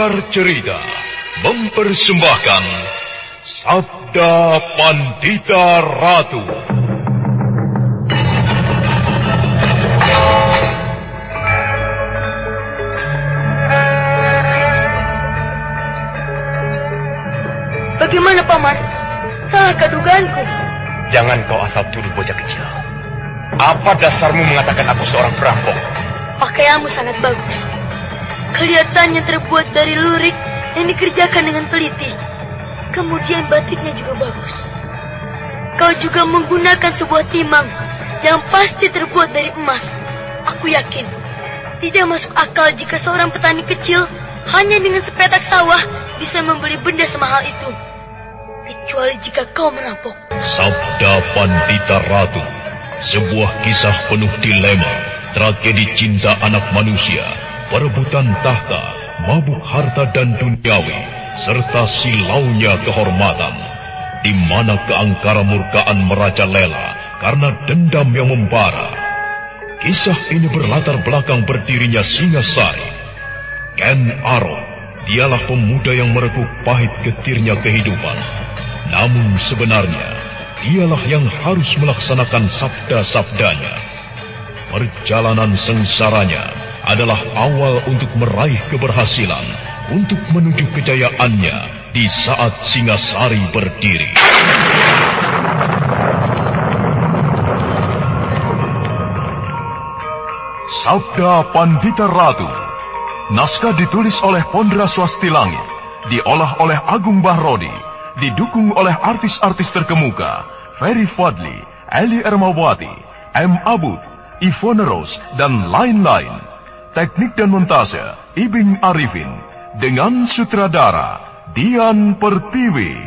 Sanggar Cerita mempersembahkan Sabda Pandita Ratu. Bagaimana, Paman? Salah kedugaanku. Jangan kau asal tuduh bocah kecil. Apa dasarmu mengatakan aku seorang perampok? Pakaianmu sangat bagus. Kelihatannya terbuat dari lurik yang dikerjakan dengan teliti. Kemudian batiknya juga bagus. Kau juga menggunakan sebuah timang yang pasti terbuat dari emas. Aku yakin tidak masuk akal jika seorang petani kecil hanya dengan sepetak sawah bisa membeli benda semahal itu. Kecuali jika kau merampok. Sabda Pandita Ratu sebuah kisah penuh dilema, tragedi cinta anak manusia, perebutan tahta, mabuk harta dan duniawi, serta silaunya kehormatan, di mana keangkara murkaan merajalela karena dendam yang membara. Kisah ini berlatar belakang berdirinya Singasari. Ken Arok, dialah pemuda yang merekuk pahit getirnya kehidupan. Namun sebenarnya, dialah yang harus melaksanakan sabda-sabdanya. Perjalanan sengsaranya adalah awal untuk meraih keberhasilan, untuk menuju kejayaannya di saat Singasari berdiri. Sabda Pandita Ratu Naskah ditulis oleh Pondra Swasti Langit, diolah oleh Agung Bahrodi, didukung oleh artis-artis terkemuka, Ferry Fadli, Eli Ermawati, M. Abud, Ivone Rose, dan lain-lain. Teknik dan montase, Ibing Arifin, dengan sutradara, Dian Pertiwi.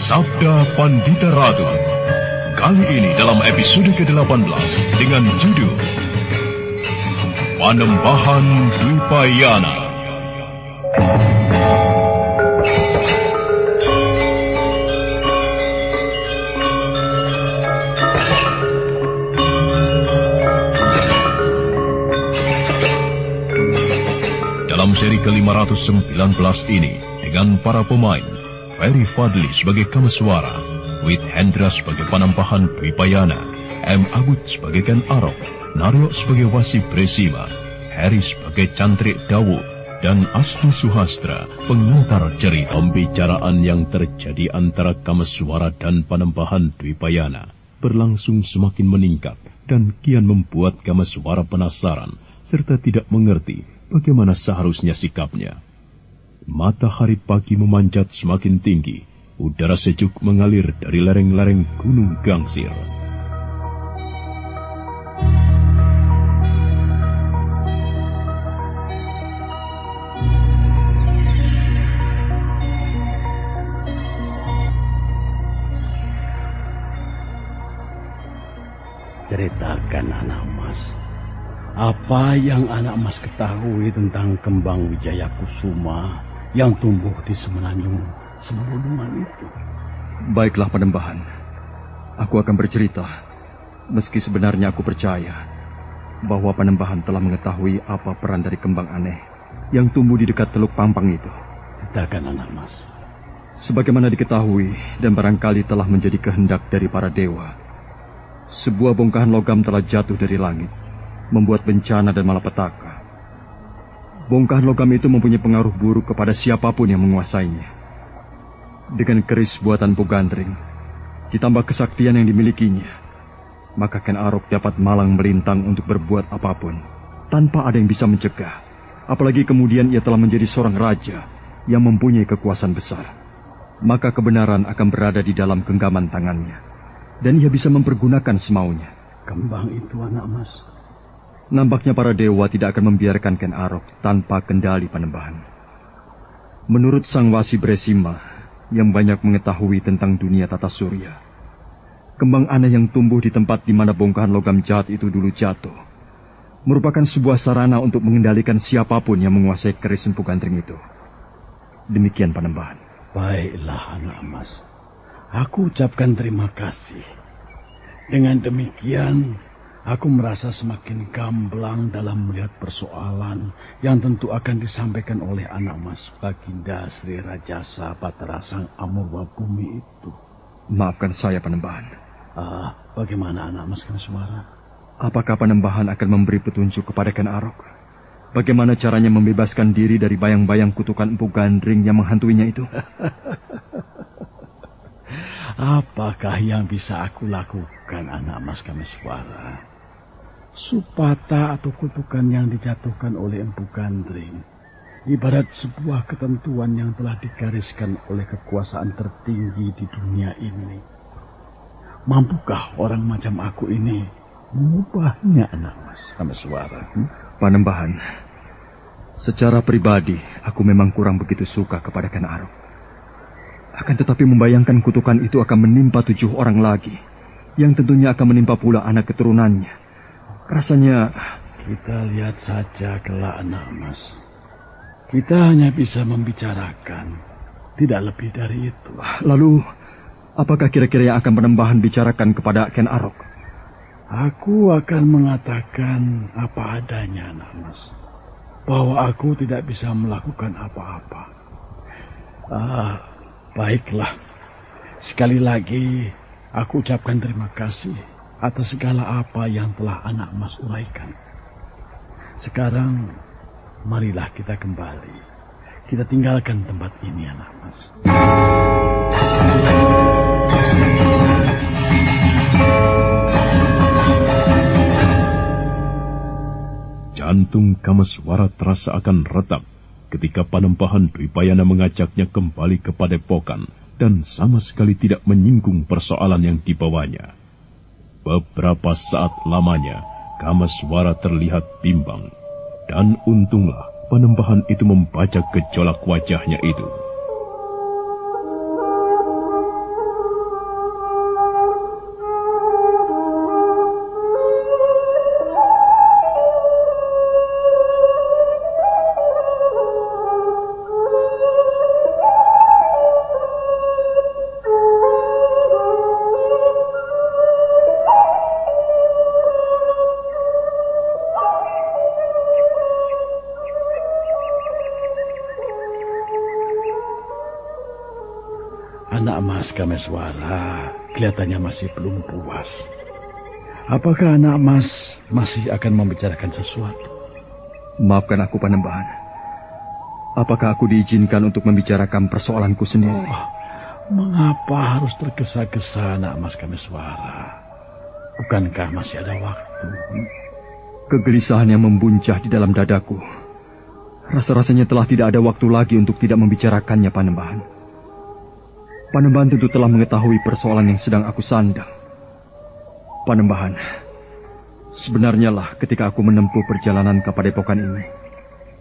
Sabda Pandita Ratu. Kali ini dalam episode ke-18 dengan judul Panembahan Dwipayana. Dalam seri ke-519 ini, dengan para pemain, Ferry Fadli sebagai Kameswara, Wit Hendra sebagai Panampahan Dwipayana, M. Abud sebagai Ken Arok, Naryo sebagai Wasi Presima, Harry sebagai Cantrik Dawu, dan Asli Suhastra, pengantar cerita pembicaraan yang terjadi antara Kameswara dan Panembahan Dwipayana berlangsung semakin meningkat dan kian membuat Kameswara penasaran serta tidak mengerti bagaimana seharusnya sikapnya. Matahari pagi memanjat semakin tinggi, udara sejuk mengalir dari lereng-lereng Gunung Gangsir. Ceritakan anak mas. Apa yang anak mas ketahui tentang kembang Wijaya Kusuma yang tumbuh di semenanjung Semulungan itu? Baiklah penembahan. Aku akan bercerita. Meski sebenarnya aku percaya bahwa penembahan telah mengetahui apa peran dari kembang aneh yang tumbuh di dekat Teluk Pampang itu. Ceritakan anak mas. Sebagaimana diketahui dan barangkali telah menjadi kehendak dari para dewa. Sebuah bongkahan logam telah jatuh dari langit, membuat bencana dan malapetaka. Bongkahan logam itu mempunyai pengaruh buruk kepada siapa pun yang menguasainya. Dengan keris buatan Pugandring, ditambah kesaktian yang dimilikinya, maka Ken Arok dapat malang melintang untuk berbuat apa pun, tanpa ada yang bisa mencegah. Apalagi kemudian ia telah menjadi seorang raja yang mempunyai kekuasaan besar. Maka kebenaran akan berada di dalam genggaman tangannya dan ia bisa mempergunakan semaunya. Kembang itu anak mas. Nampaknya para dewa tidak akan membiarkan Ken Arok tanpa kendali panembahan. Menurut Sang Wasi Bresima, yang banyak mengetahui tentang dunia tata surya, kembang aneh yang tumbuh di tempat di mana bongkahan logam jahat itu dulu jatuh, merupakan sebuah sarana untuk mengendalikan siapa pun yang menguasai keris empu gantring itu. Demikian panembahan. Baiklah anak mas. Aku ucapkan terima kasih. Dengan demikian, Aku merasa semakin gamblang dalam melihat persoalan yang tentu akan disampaikan oleh anak mas Baginda Sri Rajasa Batara Sang Amurwa Bumi itu. Maafkan saya, Panembahan. Ah, bagaimana anak mas suara? Apakah Panembahan akan memberi petunjuk kepada Ken Arok? Bagaimana caranya membebaskan diri dari bayang-bayang kutukan Empu Gandring yang menghantuinya itu? Apakah yang bisa aku lakukan, anak mas suara? Supata atau kutukan yang dijatuhkan oleh Empu Gandring ibarat sebuah ketentuan yang telah digariskan oleh kekuasaan tertinggi di dunia ini. Mampukah orang macam aku ini mengubahnya, anak mas, sama suara? Hmm? Panembahan, secara pribadi aku memang kurang begitu suka kepada Ken Arok. Akan tetapi membayangkan kutukan itu akan menimpa tujuh orang lagi, yang tentunya akan menimpa pula anak keturunannya. Rasanya... Kita lihat saja kelak anak mas. Kita hanya bisa membicarakan. Tidak lebih dari itu. Lalu, apakah kira-kira yang akan penembahan bicarakan kepada Ken Arok? Aku akan mengatakan apa adanya, anak mas. Bahwa aku tidak bisa melakukan apa-apa. Ah, baiklah. Sekali lagi, aku ucapkan terima kasih atas segala apa yang telah anak mas uraikan. Sekarang, marilah kita kembali. Kita tinggalkan tempat ini, anak mas. Jantung Kamaswara terasa akan retak ketika Panembahan Dwipayana mengajaknya kembali ke Padepokan dan sama sekali tidak menyinggung persoalan yang dibawanya. Beberapa saat lamanya, Kamaswara terlihat bimbang. Dan untunglah penembahan itu membaca gejolak wajahnya itu. Suara kelihatannya masih belum puas. Apakah anak mas masih akan membicarakan sesuatu? Maafkan aku, Panembahan. Apakah aku diizinkan untuk membicarakan persoalanku sendiri? Oh, mengapa harus tergesa-gesa anak mas kami suara? Bukankah masih ada waktu? Kegelisahan yang membuncah di dalam dadaku. Rasa-rasanya telah tidak ada waktu lagi untuk tidak membicarakannya, Panembahan. Panembahan tentu telah mengetahui persoalan yang sedang aku sandang. Panembahan, sebenarnya lah ketika aku menempuh perjalanan ke padepokan ini,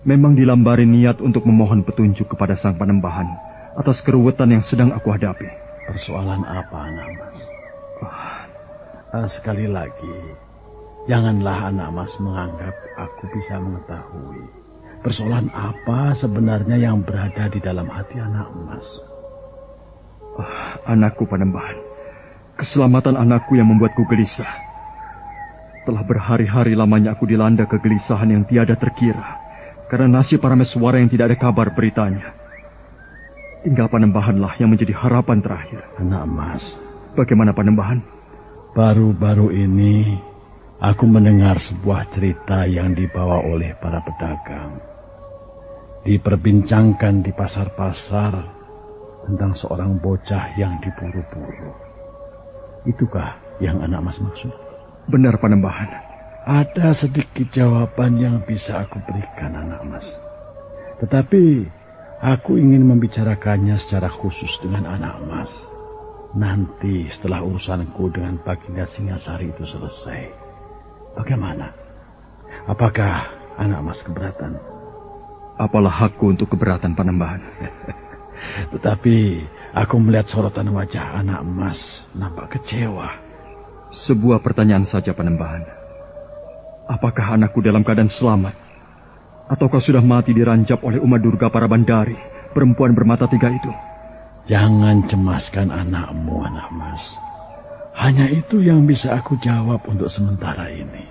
memang dilambari niat untuk memohon petunjuk kepada sang Panembahan atas keruwetan yang sedang aku hadapi. Persoalan apa, anak mas? Oh, uh, sekali lagi, janganlah anak mas menganggap aku bisa mengetahui persoalan apa sebenarnya yang berada di dalam hati anak mas. Oh, anakku Panembahan. Keselamatan anakku yang membuatku gelisah. Telah berhari-hari lamanya aku dilanda kegelisahan yang tiada terkira. Karena nasib para meswara yang tidak ada kabar beritanya. Tinggal Panembahanlah yang menjadi harapan terakhir. Anak mas. Bagaimana Panembahan? Baru-baru ini aku mendengar sebuah cerita yang dibawa oleh para pedagang. Diperbincangkan di pasar-pasar tentang seorang bocah yang diburu-buru. Itukah yang anak mas maksud? Benar Panembahan. Ada sedikit jawaban yang bisa aku berikan anak mas. Tetapi aku ingin membicarakannya secara khusus dengan anak mas. Nanti setelah urusanku dengan Baginda Singasari itu selesai. Bagaimana? Apakah anak mas keberatan? Apalah hakku untuk keberatan Panembahan? Tetapi aku melihat sorotan wajah anak emas nampak kecewa. Sebuah pertanyaan saja penembahan. Apakah anakku dalam keadaan selamat? Ataukah sudah mati dirancap oleh Uma Durga para bandari, perempuan bermata tiga itu? Jangan cemaskan anakmu, anak emas. Hanya itu yang bisa aku jawab untuk sementara ini.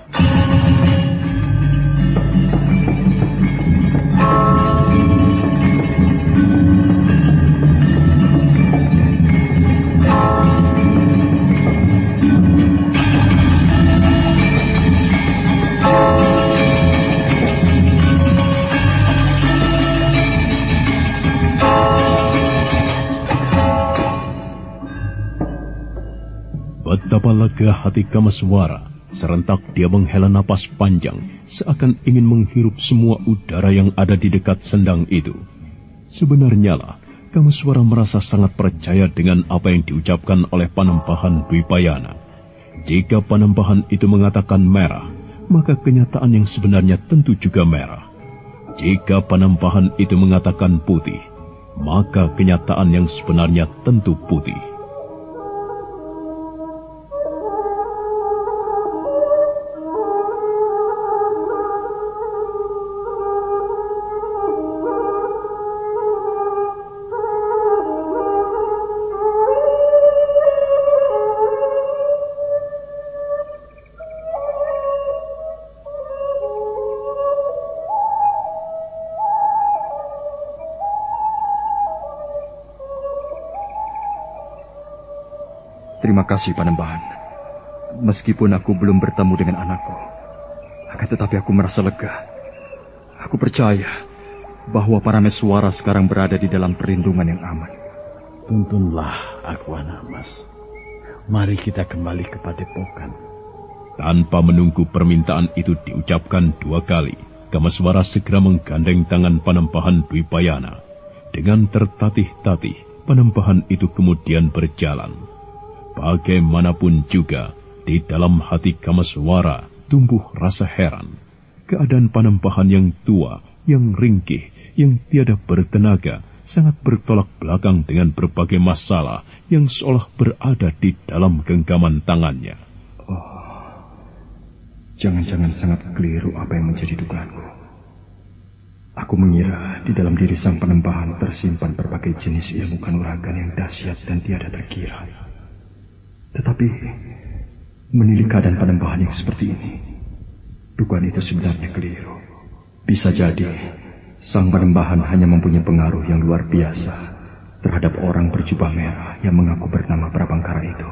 Betapa lega hati Kamaswara. Serentak dia menghela napas panjang, seakan ingin menghirup semua udara yang ada di dekat sendang itu. Sebenarnya lah, Kamaswara merasa sangat percaya dengan apa yang diucapkan oleh Panembahan Dwipayana. Jika Panembahan itu mengatakan merah, maka kenyataan yang sebenarnya tentu juga merah. Jika Panembahan itu mengatakan putih, maka kenyataan yang sebenarnya tentu putih. Terima kasih, Panembahan. Meskipun aku belum bertemu dengan anakku, akan tetapi aku merasa lega. Aku percaya bahwa para meswara sekarang berada di dalam perlindungan yang aman. Tuntunlah aku anak mas. Mari kita kembali ke padepokan. Tanpa menunggu permintaan itu diucapkan dua kali, Kamaswara segera menggandeng tangan Panembahan Dwipayana. Dengan tertatih-tatih, Panembahan itu kemudian berjalan. Bagaimanapun juga, di dalam hati Kamaswara tumbuh rasa heran. Keadaan Panembahan yang tua, yang ringkih, yang tiada bertenaga, sangat bertolak belakang dengan berbagai masalah yang seolah berada di dalam genggaman tangannya. Jangan-jangan sangat keliru apa yang menjadi dugaanku. Aku mengira di dalam diri sang penembahan tersimpan berbagai jenis ilmu kanuragan yang dahsyat dan tiada terkira. Tetapi menilik keadaan penembahan yang seperti ini, dugaan itu sebenarnya keliru. Bisa jadi sang penembahan hanya mempunyai pengaruh yang luar biasa terhadap orang berjubah merah yang mengaku bernama Prabangkara itu.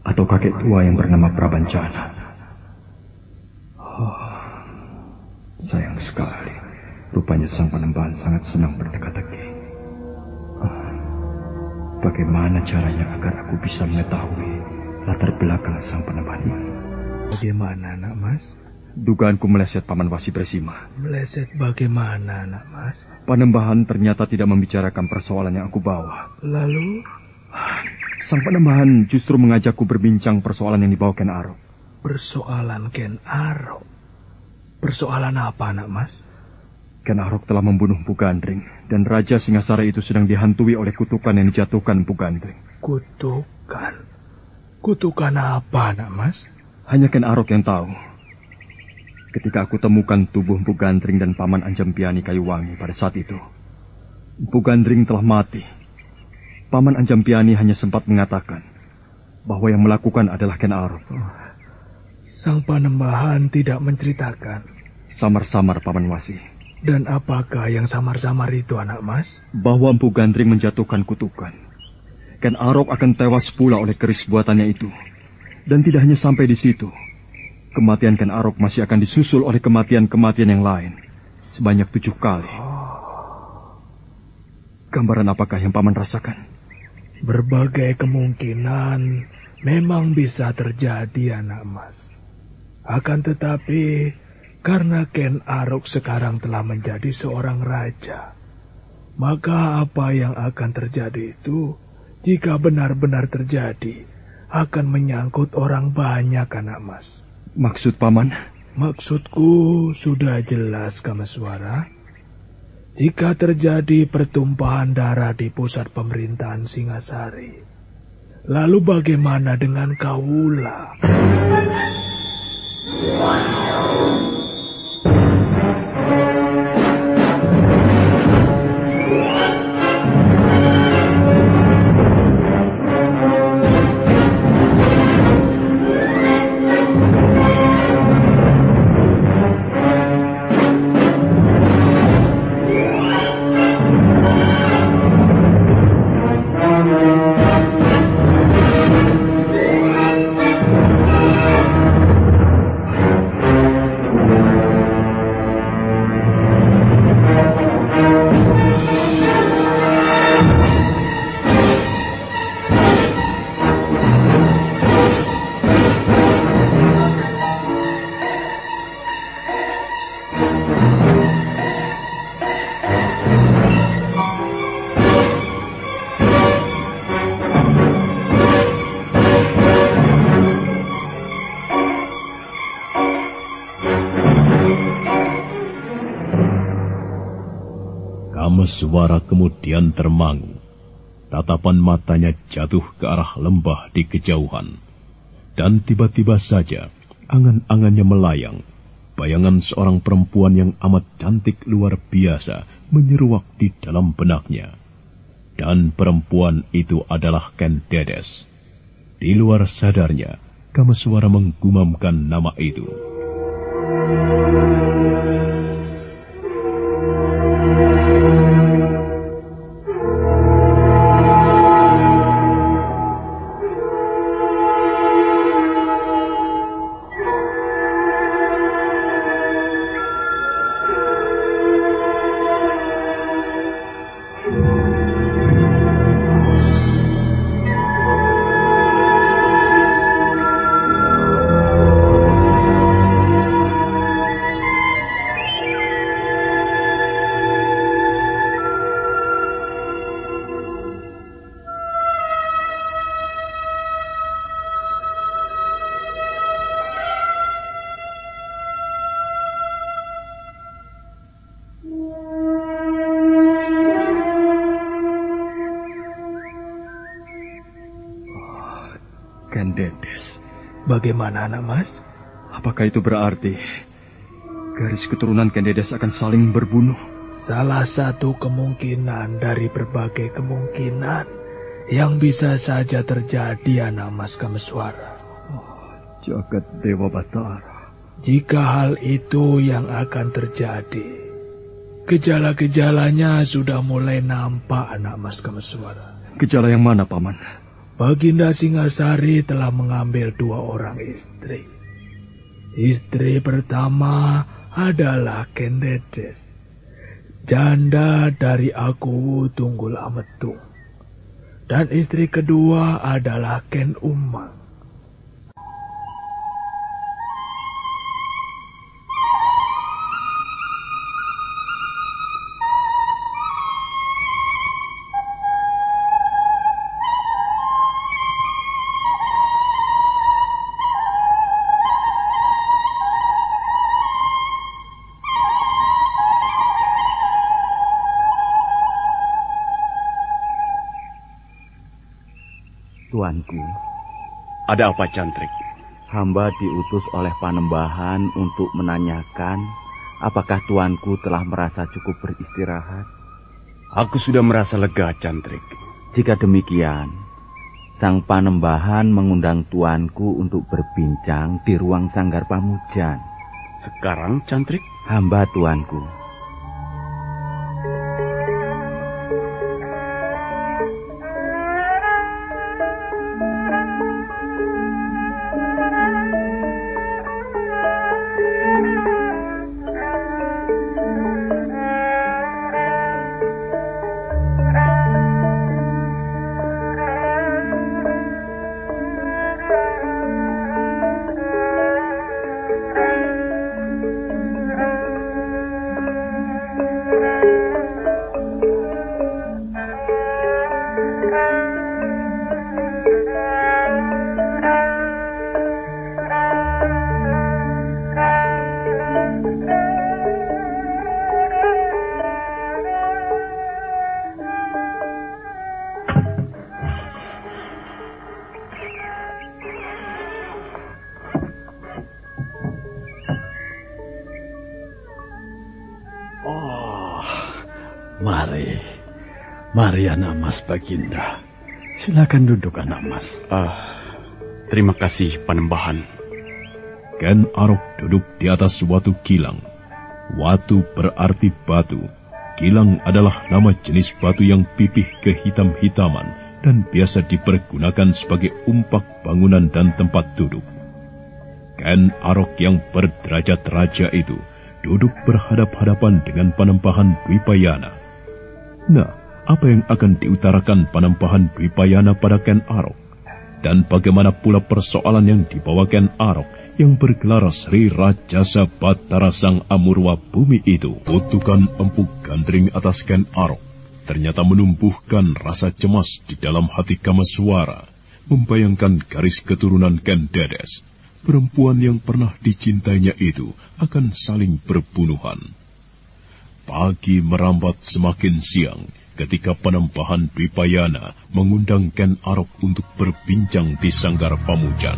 Atau kakek tua yang bernama Prabancana. Oh, sayang sekali. Rupanya sang penembahan sangat senang berteka-teki. Bagaimana caranya agar aku bisa mengetahui latar belakang sang penembahan ini? Bagaimana, nak mas? Dugaanku meleset Paman Wasi Bersima. Meleset bagaimana, nak mas? Panembahan ternyata tidak membicarakan persoalan yang aku bawa. Lalu, Sang penembahan justru mengajakku berbincang persoalan yang dibawa Ken Arok. persoalan Ken Arok. Persoalan apa, nak mas? Ken Arok telah membunuh Mpu Gandring dan Raja Singasara itu sedang dihantui oleh kutukan yang dijatuhkan Mpu Gandring. Kutukan. Kutukan apa, nak mas? Hanya Ken Arok yang tahu. Ketika aku temukan tubuh Mpu Gandring dan Paman Anjampiani Kayuwangi pada saat itu, Mpu Gandring telah mati. Paman Anjampiani hanya sempat mengatakan bahwa yang melakukan adalah Ken Arok. Sang panembahan tidak menceritakan. Samar-samar Paman Wasi. Dan apakah yang samar-samar itu, anak mas? Bahwa Mpu Gandring menjatuhkan kutukan. Ken Arok akan tewas pula oleh keris buatannya itu. Dan tidak hanya sampai di situ. Kematian Ken Arok masih akan disusul oleh kematian-kematian yang lain. Sebanyak tujuh kali. Gambaran apakah yang Paman rasakan? Berbagai kemungkinan memang bisa terjadi, anak mas. Akan tetapi, karena Ken Arok sekarang telah menjadi seorang raja, maka apa yang akan terjadi itu, jika benar-benar terjadi, akan menyangkut orang banyak, anak mas. Maksud Paman? Maksudku sudah jelas, Kamaswara. Jika terjadi pertumpahan darah di pusat pemerintahan Singasari, lalu bagaimana dengan Kawula? Kameswara kemudian termangu. Tatapan matanya jatuh ke arah lembah di kejauhan. Dan tiba-tiba saja, angan-angannya melayang. Bayangan seorang perempuan yang amat cantik luar biasa menyeruak di dalam benaknya. Dan perempuan itu adalah Ken Dedes. Di luar sadarnya, Kameswara menggumamkan nama itu. Bagaimana anak mas? Apakah itu berarti garis keturunan Kendedes akan saling berbunuh? Salah satu kemungkinan dari berbagai kemungkinan yang bisa saja terjadi anak mas Kameswara. Oh, jagat Dewa Batara. Jika hal itu yang akan terjadi, gejala-gejalanya sudah mulai nampak anak mas Kameswara. Gejala yang mana, Paman? Baginda Singasari telah mengambil dua orang istri. Istri pertama adalah Kendedes, janda dari aku Tunggul Ametung. Dan istri kedua adalah Ken Umang Tuanku. Ada apa, Cantrik? Hamba diutus oleh Panembahan untuk menanyakan apakah tuanku telah merasa cukup beristirahat. Aku sudah merasa lega, Cantrik. Jika demikian, Sang Panembahan mengundang tuanku untuk berbincang di ruang sanggar pamujan. Sekarang, Cantrik? Hamba tuanku. Mas Baginda. Silakan duduk anak mas. Ah, terima kasih Panembahan. Ken Arok duduk di atas suatu kilang. Watu berarti batu. Kilang adalah nama jenis batu yang pipih kehitam-hitaman dan biasa dipergunakan sebagai umpak bangunan dan tempat duduk. Ken Arok yang berderajat raja itu duduk berhadap-hadapan dengan Panembahan Dwipayana. Nah, apa yang akan diutarakan Panembahan Dwipayana pada Ken Arok? Dan bagaimana pula persoalan yang dibawa Ken Arok yang bergelar Sri Rajasa Batara Sang Amurwa Bumi itu? Kutukan empuk gandring atas Ken Arok ternyata menumbuhkan rasa cemas di dalam hati Kamaswara, membayangkan garis keturunan Ken Dedes, perempuan yang pernah dicintainya itu akan saling berbunuhan. Pagi merambat semakin siang ketika penembahan Pipayana mengundang Ken Arok untuk berbincang di Sanggar Pamujan.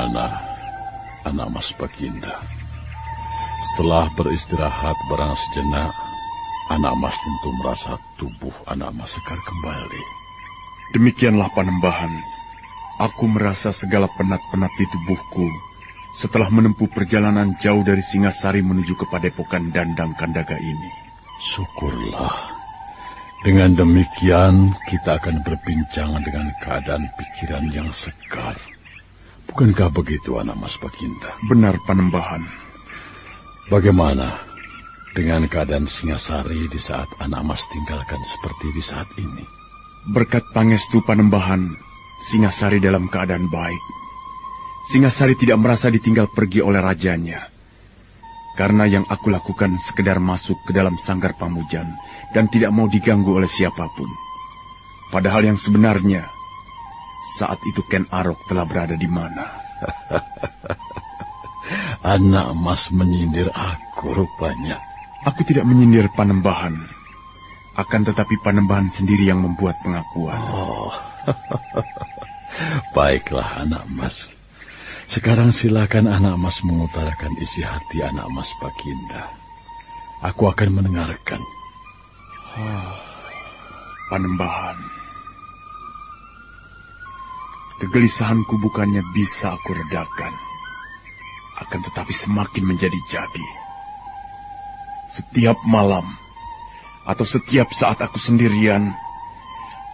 Bagaimana anak Mas Baginda? Setelah beristirahat barang sejenak, anak Mas tentu merasa tubuh anak Mas segar kembali. Demikianlah panembahan. Aku merasa segala penat-penat di tubuhku setelah menempuh perjalanan jauh dari Singasari menuju ke Padepokan Dandang Kandaga ini. Syukurlah. Dengan demikian, kita akan berbincang dengan keadaan pikiran yang segar. Bukankah begitu, anak Mas Baginda? Benar, Panembahan. Bagaimana dengan keadaan Singasari di saat anak Mas tinggalkan seperti di saat ini? Berkat pangestu Panembahan, Singasari dalam keadaan baik. Singasari tidak merasa ditinggal pergi oleh rajanya. Karena yang aku lakukan sekedar masuk ke dalam sanggar pamujan dan tidak mau diganggu oleh siapa pun. Padahal yang sebenarnya, saat itu Ken Arok telah berada di mana? Anak Mas menyindir aku rupanya. Aku tidak menyindir Panembahan. Akan tetapi Panembahan sendiri yang membuat pengakuan. Oh, baiklah anak Mas. Sekarang silakan anak Mas mengutarakan isi hati anak Mas Baginda. Aku akan mendengarkan. Oh, Panembahan. Kegelisahanku bukannya bisa aku redakan, akan tetapi semakin menjadi-jadi. Setiap malam, atau setiap saat aku sendirian,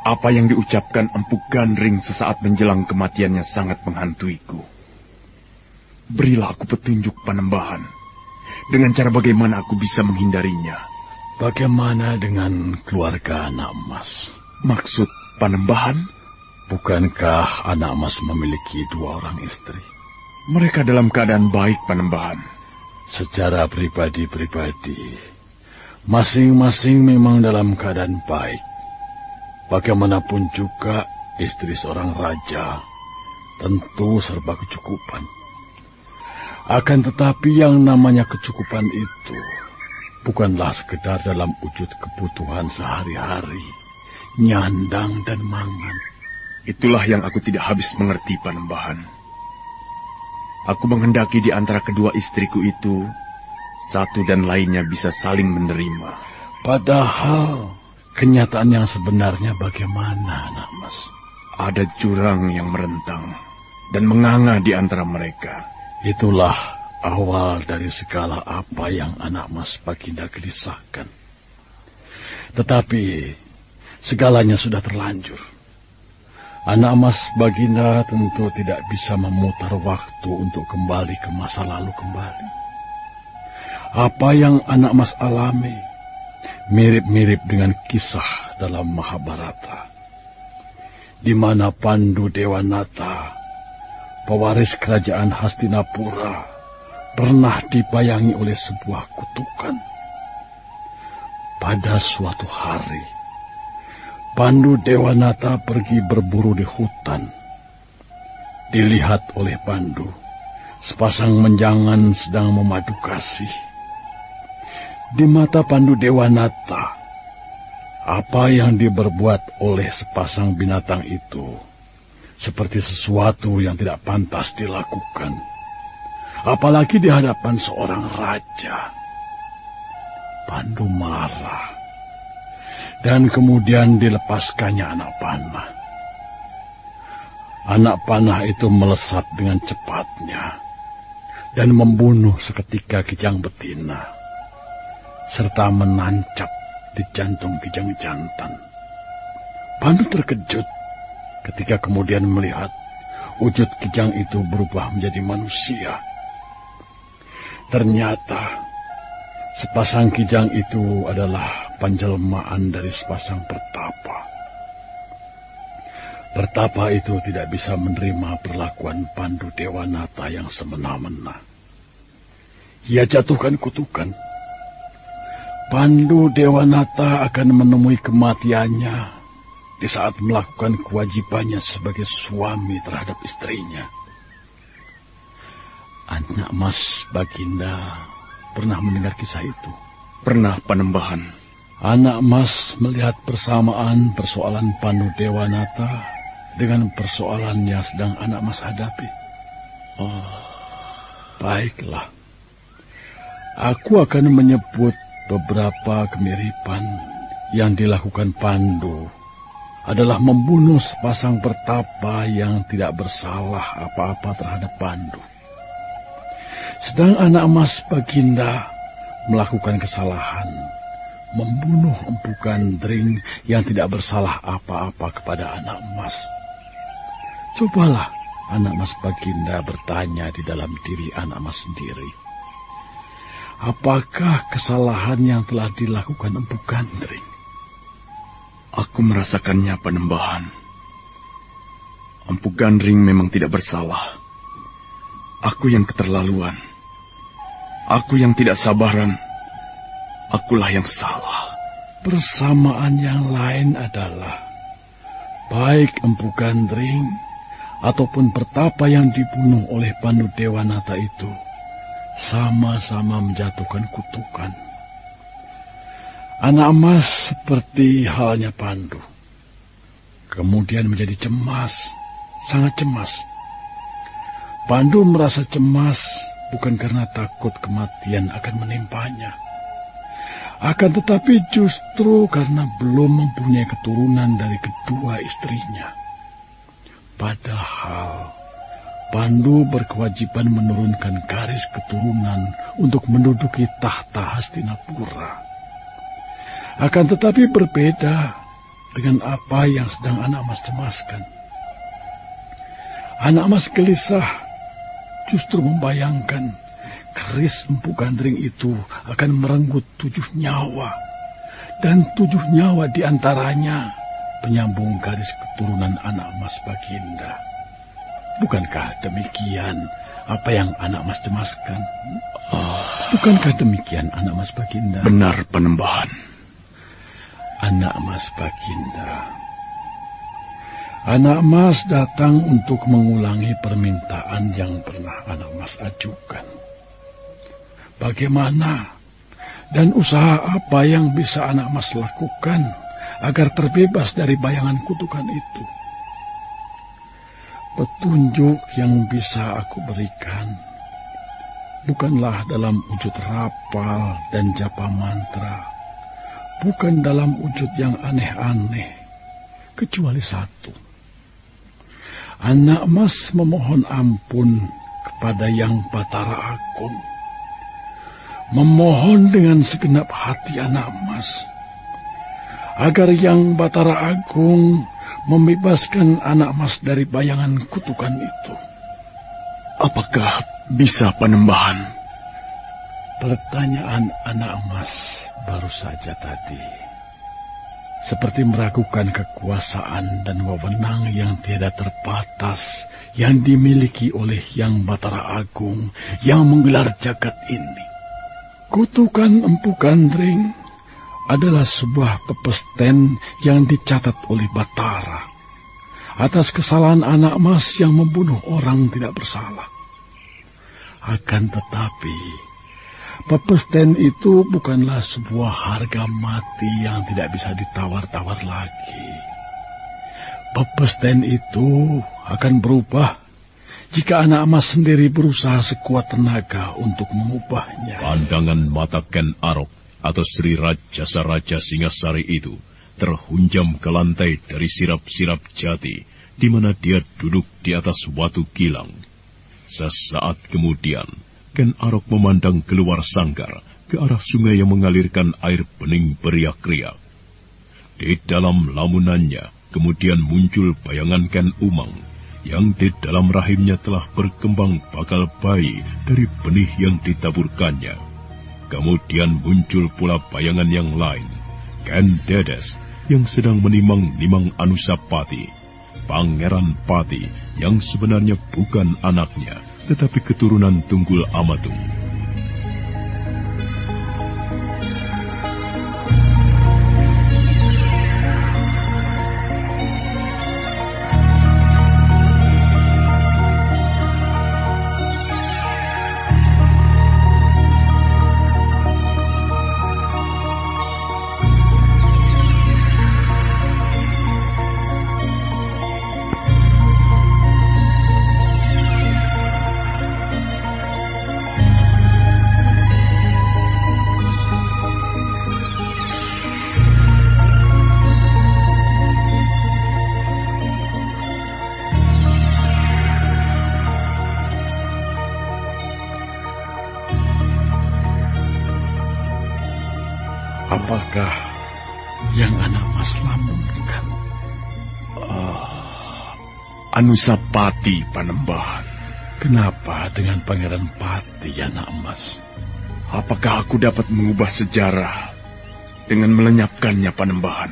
apa yang diucapkan Empu Gandring sesaat menjelang kematiannya sangat menghantuiku. Berilah aku petunjuk panembahan, dengan cara bagaimana aku bisa menghindarinya. Bagaimana dengan keluarga anak mas? Maksud panembahan? Bukankah anak mas memiliki dua orang istri? Mereka dalam keadaan baik, Panembahan. Secara pribadi-pribadi, masing-masing memang dalam keadaan baik. Bagaimanapun juga, istri seorang raja tentu serba kecukupan. Akan tetapi yang namanya kecukupan itu bukanlah sekedar dalam wujud kebutuhan sehari-hari, nyandang dan mangan Itulah yang aku tidak habis mengerti, Panembahan. Aku menghendaki di antara kedua istriku itu, satu dan lainnya bisa saling menerima. Padahal, kenyataan yang sebenarnya bagaimana, anak mas? Ada jurang yang merentang dan menganga di antara mereka. Itulah awal dari segala apa yang anak mas Baginda gelisahkan. Tetapi, segalanya sudah terlanjur. Anak Mas Baginda tentu tidak bisa memutar waktu untuk kembali ke masa lalu kembali. Apa yang anak Mas alami mirip-mirip dengan kisah dalam Mahabharata. Di mana Pandu Dewanata, pewaris kerajaan Hastinapura, pernah dibayangi oleh sebuah kutukan. Pada suatu hari, Pandu Dewanata pergi berburu di hutan. Dilihat oleh Pandu, sepasang menjangan sedang memadu kasih. Di mata Pandu Dewanata, apa yang diberbuat oleh sepasang binatang itu seperti sesuatu yang tidak pantas dilakukan. Apalagi di hadapan seorang raja. Pandu marah. Dan kemudian dilepaskannya anak panah. Anak panah itu melesat dengan cepatnya dan membunuh seketika kijang betina serta menancap di jantung kijang jantan. Pandu terkejut ketika kemudian melihat wujud kijang itu berubah menjadi manusia. Ternyata sepasang kijang itu adalah panjelmaan dari sepasang pertapa. Pertapa itu tidak bisa menerima perlakuan Pandu Dewanata yang semena-mena. Ia jatuhkan kutukan. Pandu Dewanata akan menemui kematiannya di saat melakukan kewajibannya sebagai suami terhadap istrinya. Anak Mas Baginda pernah mendengar kisah itu? Pernah, Panembahan. Anak Mas melihat persamaan persoalan Pandu Dewanata dengan persoalan yang sedang anak Mas hadapi. Oh, baiklah. Aku akan menyebut beberapa kemiripan yang dilakukan Pandu adalah membunuh sepasang pertapa yang tidak bersalah apa-apa terhadap Pandu. Sedang anak emas Baginda melakukan kesalahan, membunuh Empu Gandring yang tidak bersalah apa-apa kepada anak emas. Cobalah anak emas Baginda bertanya di dalam diri anak emas sendiri. Apakah kesalahan yang telah dilakukan Empu Gandring? Aku merasakannya penembahan. Empu Gandring memang tidak bersalah. Aku yang keterlaluan. Aku yang tidak sabaran. Akulah yang salah. Persamaan yang lain adalah baik Empu Gandring ataupun pertapa yang dibunuh oleh Pandu Dewanata itu sama-sama menjatuhkan kutukan. Anak emas seperti halnya Pandu. Kemudian menjadi cemas, sangat cemas. Pandu merasa cemas bukan karena takut kematian akan menimpanya. Akan tetapi justru karena belum mempunyai keturunan dari kedua istrinya. Padahal Pandu berkewajiban menurunkan garis keturunan untuk menduduki tahta Hastinapura. Akan tetapi berbeda dengan apa yang sedang anak mas cemaskan. Anak mas gelisah justru membayangkan keris Empu Gandring itu akan merenggut tujuh nyawa. Dan tujuh nyawa di antaranya penyambung garis keturunan anak Mas Baginda. Bukankah demikian apa yang anak Mas cemaskan? Oh. Bukankah demikian anak Mas Baginda? Benar penembahan. Anak Mas Baginda. Anak Mas datang untuk mengulangi permintaan yang pernah anak Mas ajukan. Bagaimana dan usaha apa yang bisa anak Mas lakukan agar terbebas dari bayangan kutukan itu? Petunjuk yang bisa aku berikan bukanlah dalam wujud rapal dan japa mantra, bukan dalam wujud yang aneh-aneh, kecuali satu Anak Mas memohon ampun kepada Yang Batara Agung. Memohon dengan segenap hati anak Mas. Agar Yang Batara Agung membebaskan anak Mas dari bayangan kutukan itu. Apakah bisa penembahan? Pertanyaan anak Mas baru saja tadi seperti meragukan kekuasaan dan wewenang yang tiada terbatas yang dimiliki oleh Yang Batara Agung yang menggelar jagat ini. Kutukan Empu Gandring adalah sebuah pepesten yang dicatat oleh Batara atas kesalahan anak emas yang membunuh orang tidak bersalah. Akan tetapi, pepesten itu bukanlah sebuah harga mati yang tidak bisa ditawar-tawar lagi. Pepesten itu akan berubah jika anak emas sendiri berusaha sekuat tenaga untuk mengubahnya. Pandangan mata Ken Arok atau Sri Rajasa Raja Singasari itu terhunjam ke lantai dari sirap-sirap jati di mana dia duduk di atas watu kilang. Sesaat kemudian, Ken Arok memandang keluar sanggar ke arah sungai yang mengalirkan air bening beriak-riak. Di dalam lamunannya kemudian muncul bayangan Ken Umang yang di dalam rahimnya telah berkembang bakal bayi dari benih yang ditaburkannya. Kemudian muncul pula bayangan yang lain, Ken Dedes yang sedang menimang-nimang Anusapati, Pangeran Pati yang sebenarnya bukan anaknya, tetapi keturunan Tunggul Amatung. Anusapati Panembahan. Kenapa dengan Pangeran Pati, anak emas? Apakah aku dapat mengubah sejarah dengan melenyapkannya Panembahan?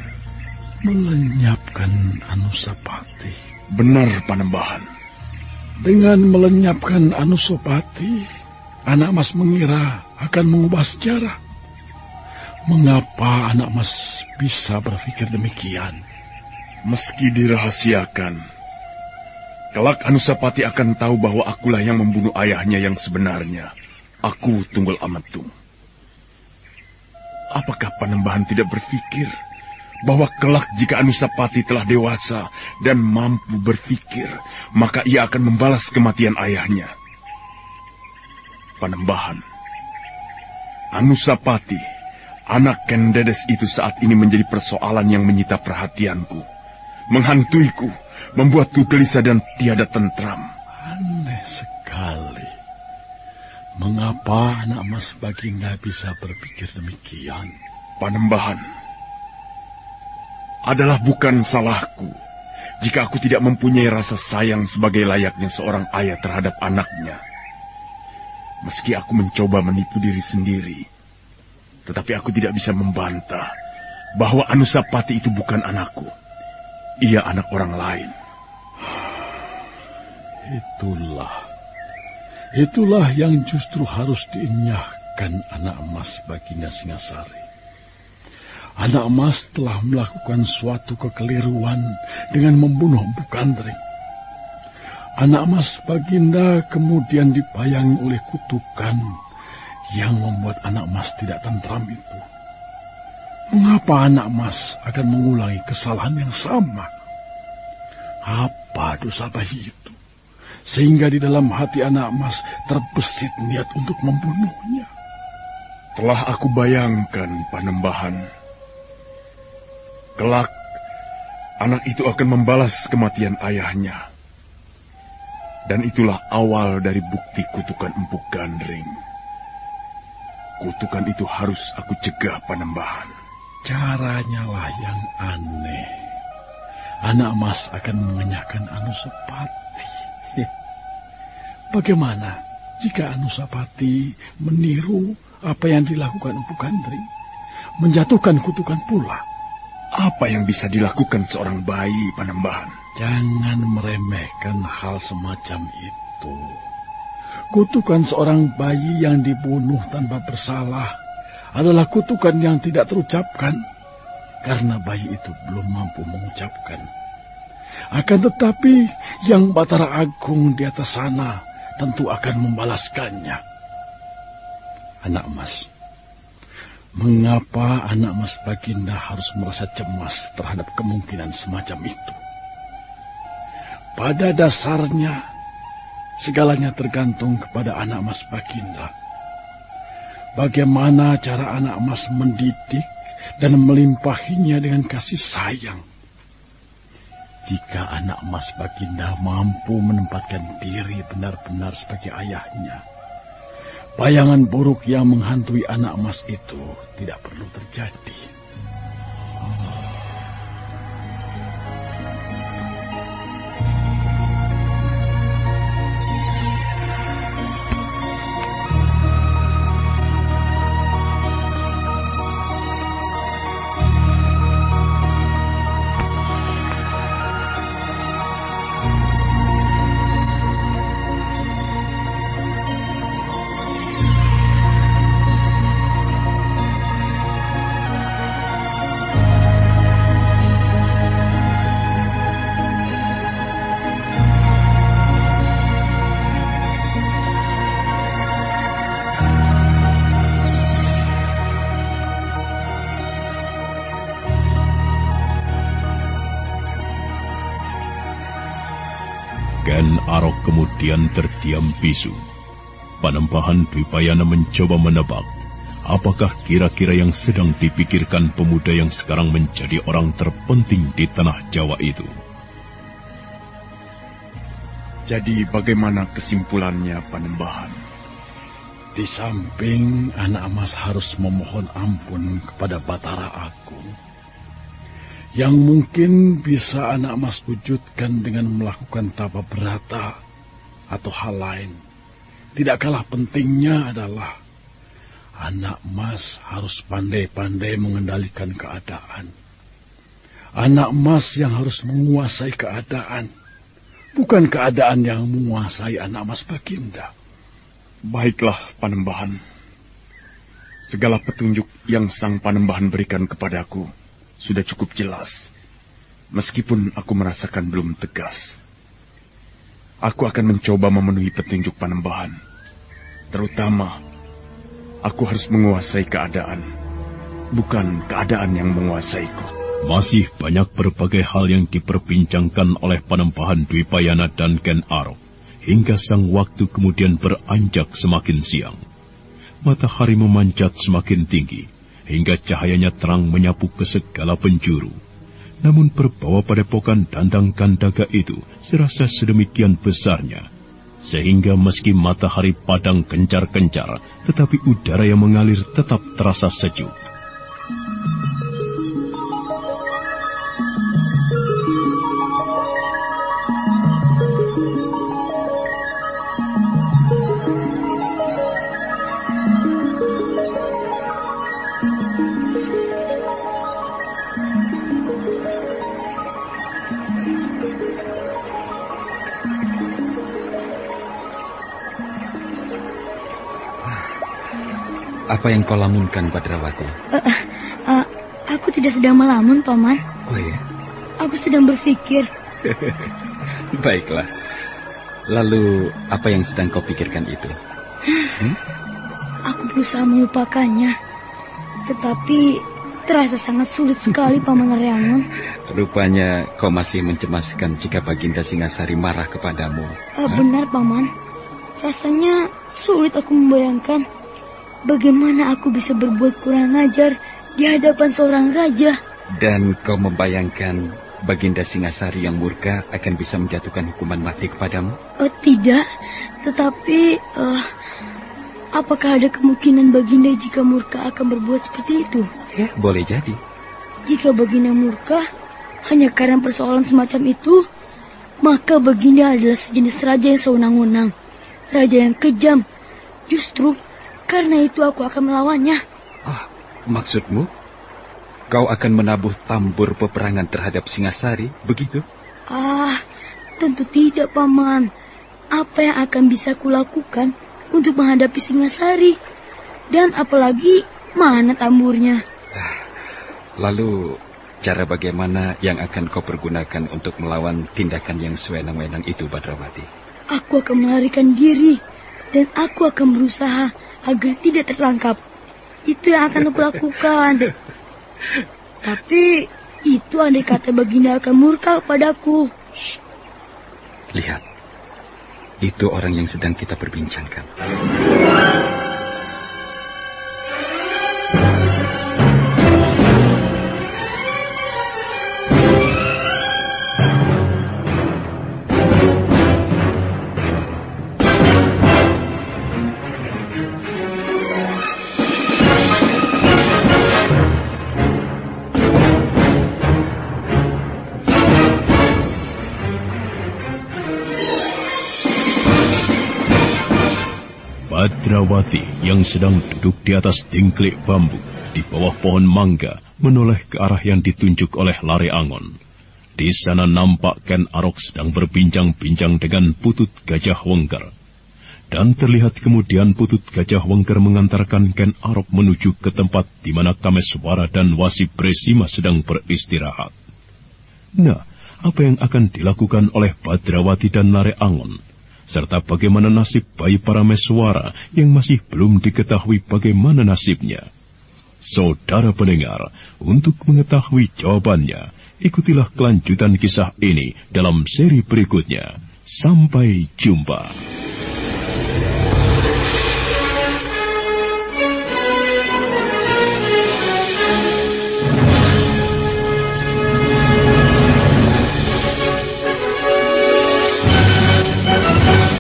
Melenyapkan Anusapati. Benar Panembahan. Dengan melenyapkan Anusapati, anak mas mengira akan mengubah sejarah. Mengapa anak mas bisa berpikir demikian? Meski dirahasiakan, kelak Anusapati akan tahu bahwa akulah yang membunuh ayahnya yang sebenarnya. Aku Tunggul Amatung. Apakah Panembahan tidak berpikir bahwa kelak jika Anusapati telah dewasa dan mampu berpikir, maka ia akan membalas kematian ayahnya? Panembahan, Anusapati, anak Kendedes itu saat ini menjadi persoalan yang menyita perhatianku, menghantuiku, membuatku gelisah dan tiada tentram. Aneh sekali. Mengapa anak mas Baginda bisa berpikir demikian? Panembahan, adalah bukan salahku jika aku tidak mempunyai rasa sayang sebagai layaknya seorang ayah terhadap anaknya. Meski aku mencoba menipu diri sendiri, tetapi aku tidak bisa membantah bahwa Anusapati itu bukan anakku. Ia anak orang lain. Itulah. Itulah yang justru harus dienyahkan anak emas Baginda Singasari. Anak emas telah melakukan suatu kekeliruan dengan membunuh Empu Gandring. Anak emas Baginda kemudian dibayangi oleh kutukan yang membuat anak emas tidak tentram itu. Mengapa anak emas akan mengulangi kesalahan yang sama? Apa dosa bayi itu? Sehingga di dalam hati anak emas terbesit niat untuk membunuhnya. Telah aku bayangkan, Panembahan. Kelak, anak itu akan membalas kematian ayahnya. Dan itulah awal dari bukti kutukan empuk gandring. Kutukan itu harus aku cegah, Panembahan. Caranya lah yang aneh. Anak emas akan mengenyahkan Anusapati. Bagaimana jika Anusapati meniru apa yang dilakukan Empu Gandring? Menjatuhkan kutukan pula. Apa yang bisa dilakukan seorang bayi, Panembahan? Jangan meremehkan hal semacam itu. Kutukan seorang bayi yang dibunuh tanpa bersalah adalah kutukan yang tidak terucapkan karena bayi itu belum mampu mengucapkan. Akan tetapi yang Batara Agung di atas sana tentu akan membalaskannya. Anak Mas, mengapa anak Mas Baginda harus merasa cemas terhadap kemungkinan semacam itu? Pada dasarnya, segalanya tergantung kepada anak Mas Baginda. Bagaimana cara anak Mas mendidik dan melimpahinya dengan kasih sayang? Jika anak Mas Baginda mampu menempatkan diri benar-benar sebagai ayahnya, bayangan buruk yang menghantui anak Mas itu tidak perlu terjadi. Ken Arok kemudian terdiam bisu. Panembahan Dwipayana mencoba menebak apakah kira-kira yang sedang dipikirkan pemuda yang sekarang menjadi orang terpenting di tanah Jawa itu. Jadi bagaimana kesimpulannya Panembahan? Di samping anak emas harus memohon ampun kepada Batara Agung, yang mungkin bisa anak emas wujudkan dengan melakukan tapa berata atau hal lain. Tidak kalah pentingnya adalah anak emas harus pandai-pandai mengendalikan keadaan. Anak emas yang harus menguasai keadaan, bukan keadaan yang menguasai anak emas Baginda. Baiklah, Panembahan. Segala petunjuk yang Sang Panembahan berikan kepadaku sudah cukup jelas. Meskipun aku merasakan belum tegas. Aku akan mencoba memenuhi petunjuk Panembahan. Terutama, aku harus menguasai keadaan. Bukan keadaan yang menguasaiku. Masih banyak berbagai hal yang diperbincangkan oleh Panembahan Dwipayana dan Ken Arok hingga sang waktu kemudian beranjak semakin siang. Matahari memanjat semakin tinggi, hingga cahayanya terang menyapu ke segala penjuru. Namun perbawa padepokan dandang kandaga itu serasa sedemikian besarnya, sehingga meski matahari padang kencar-kencar, tetapi udara yang mengalir tetap terasa sejuk. Apa yang kau lamunkan, Badrawati? Uh, uh, aku tidak sedang melamun, Paman. Oh ya? Aku sedang berpikir. Baiklah. Lalu, apa yang sedang kau pikirkan itu? Hmm? Aku berusaha melupakannya. Tetapi terasa sangat sulit sekali, Paman Ryangon. Rupanya kau masih mencemaskan jika Baginda Singasari marah kepadamu. Uh, benar, Paman. Rasanya sulit aku membayangkan Bagaimana aku bisa berbuat kurang ajar di hadapan seorang raja? Dan kau membayangkan Baginda Singasari yang murka akan bisa menjatuhkan hukuman mati kepadamu? Oh, tidak, tetapi uh, apakah ada kemungkinan Baginda jika murka akan berbuat seperti itu? Ya, boleh jadi. Jika Baginda murka hanya karena persoalan semacam itu, maka Baginda adalah sejenis raja yang sewenang-wenang, raja yang kejam. Justru karena itu aku akan melawannya. Ah, maksudmu? Kau akan menabuh tambur peperangan terhadap Singasari, begitu? Ah, tentu tidak, Paman. Apa yang akan bisa kulakukan untuk menghadapi Singasari? Dan apalagi Mana tamburnya? Lalu, cara bagaimana yang akan kau pergunakan untuk melawan tindakan yang sewenang-wenang itu, Badrawati? Aku akan melarikan diri, dan aku akan berusaha agar tidak tertangkap. Itu yang akan aku lakukan. Tapi, itu andai kata Baginda akan murka kepadaku. Lihat, itu orang yang sedang kita perbincangkan. Badrawati yang sedang duduk di atas dingklik bambu di bawah pohon mangga menoleh ke arah yang ditunjuk oleh Lare Angon. Di sana nampak Ken Arok sedang berbincang-bincang dengan Putut Gajah Wengker. Dan terlihat kemudian Putut Gajah Wengker mengantarkan Ken Arok menuju ke tempat di mana Kameswara dan Wasi Bresima sedang beristirahat. Nah, apa yang akan dilakukan oleh Badrawati dan Lare Angon? Serta bagaimana nasib bayi para meswara yang masih belum diketahui bagaimana nasibnya. Saudara pendengar, untuk mengetahui jawabannya, ikutilah kelanjutan kisah ini dalam seri berikutnya. Sampai jumpa.